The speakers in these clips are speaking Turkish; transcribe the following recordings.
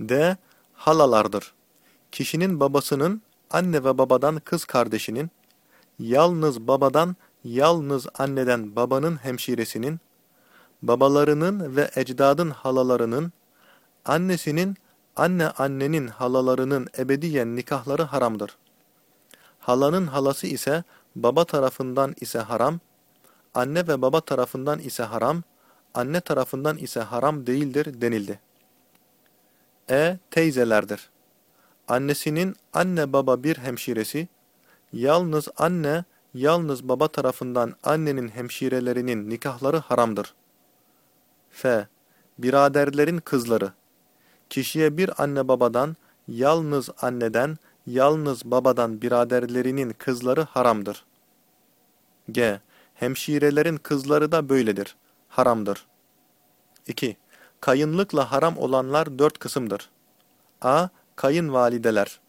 D. Halalardır. Kişinin babasının anne ve babadan kız kardeşinin, yalnız babadan, yalnız anneden babanın hemşiresinin, babalarının ve ecdadın halalarının, annesinin, anne annenin halalarının ebediyen nikahları haramdır. Halanın halası ise baba tarafından ise haram, anne ve baba tarafından ise haram, anne tarafından ise haram değildir denildi. E. Teyzelerdir. Annesinin anne baba bir hemşiresi, yalnız anne, yalnız baba tarafından annenin hemşirelerinin nikahları haramdır. F. Biraderlerin kızları. Kişiye bir anne babadan, yalnız anneden, yalnız babadan biraderlerinin kızları haramdır. G. Hemşirelerin kızları da böyledir. Haramdır. 2. Kayınlıkla haram olanlar dört kısımdır. A. Kayınvalideler.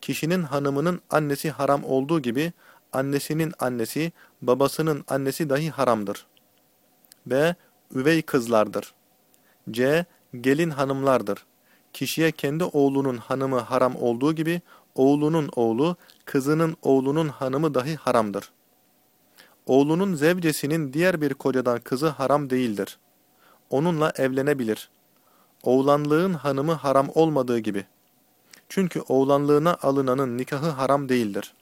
Kişinin hanımının annesi haram olduğu gibi, annesinin annesi, babasının annesi dahi haramdır. B. Üvey kızlardır. C. Gelin hanımlardır. Kişiye kendi oğlunun hanımı haram olduğu gibi, oğlunun oğlu, kızının oğlunun hanımı dahi haramdır. Oğlunun zevcesinin diğer bir kocadan kızı haram değildir. Onunla evlenebilir. Oğlanlığın hanımı haram olmadığı gibi. Çünkü oğlanlığına alınanın nikahı haram değildir.